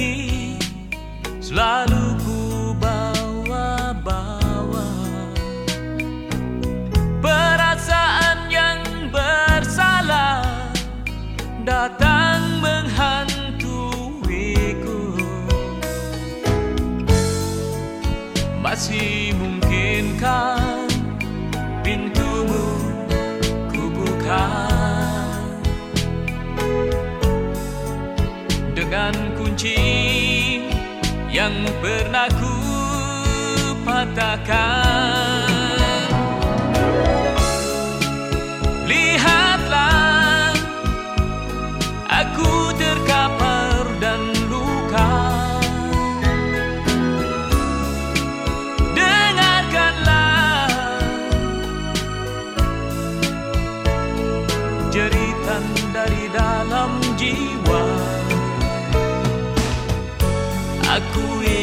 pergi Selalu ku bawa-bawa. Perasaan yang bersalah Datang menghantuiku. Masih yang pernah ku patahkan. Lihatlah aku terkapar dan luka. Dengarkanlah jeritan dari dalam jiwa. aku ingin